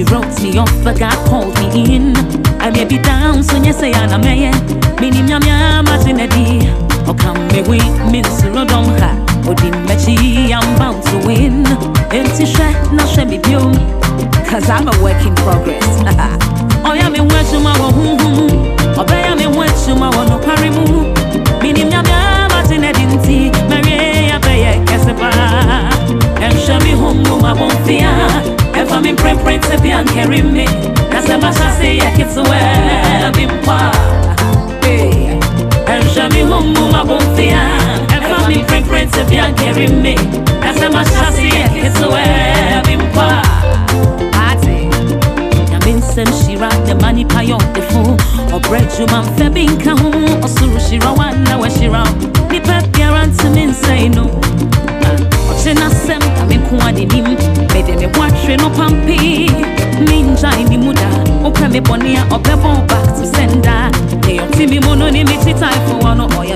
You wrote me off, but God called me in. I may be down, so you say I'm a man. Minim yam yam matinedi. Me we miss Rodon ha. Or dim mechi, I'm bound to win. Empty share, no share me view. Cause I'm a work in progress. mimi nasema shasi yekezowe bimpa ati nyaminsɛm hyira dɛmani payɔ defo ɔbrɛ dwuma mfɛ bi nka ho ɔsoro hyira wa na wɔahyira nipa biara ntimi nsɛe no. Ɔkye n'asɛm na menkoa n'anim mede me ho atwere no pampe mengyae ne mu da wopɛ me bɔne a ɔbɛbɔ back to sender. Ne ɔtimi mu no ne mekyi taefoɔ no ɔyɛ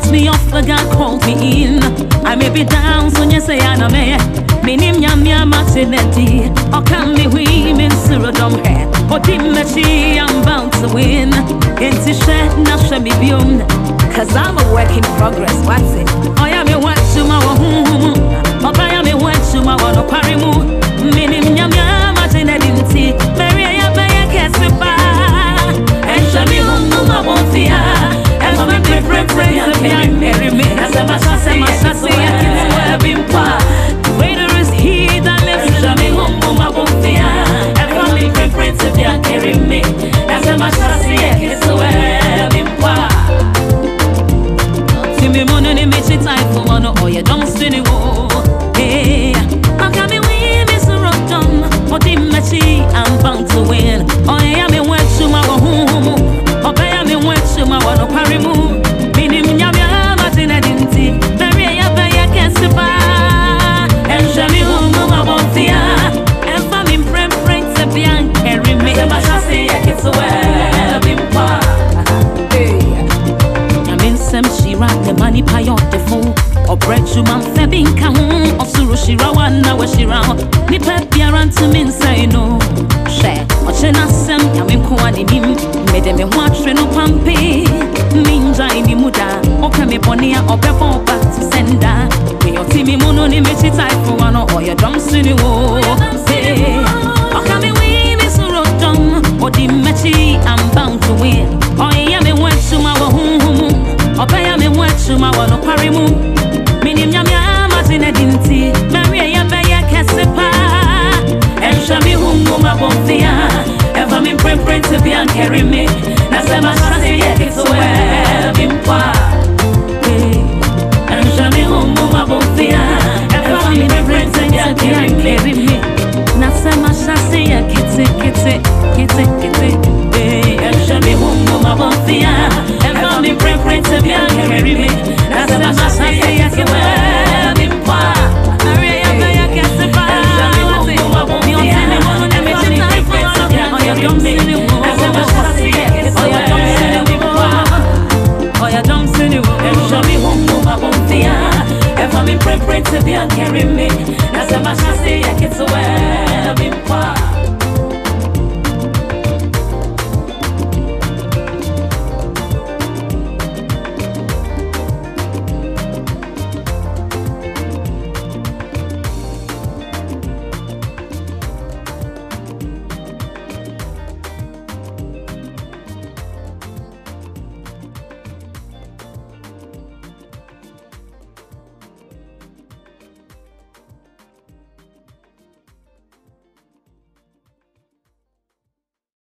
Wrote me off, but God called me in. I may be down, so you say I'm a man. Minim nyame amatineti. Or can me we min surodom he. Or dimechi, I'm bound to win. Into shed, na me biom. Cause I'm a work in progress, what's it? Oh, yeah, me what to my home. Oh, yeah, me what to my one, parimu. Ẹbí ń pa. Tí mi mú ní ɔbrɛ dwuma mfɛ bi nka ho ɔsoro hyira wa na wahyira hɔ nipa biara ntumi nsɛe no hwɛ ɔkyɛ n'asɛm nyame nko a n'anim mede me ho atwere no pampe mengyae ne mu da ɔpɛ me bɔne a ɔbɛbɔ ɔba te sɛ nda me ɔte me mu no ne mekyi taefoa no ɔyɛ dɔm sene wo ɔka me wei me soro dɔm ɔde mmɛkyi I'm me ho atwuma wɔ nokware mu menim nyame amagye no de nti marie yɛbɛyɛ kɛse paa ɛnhwɛ me ho nwoma bɔmfea ɛfa me mprɛmprɛ bi me na sɛ mahyɛ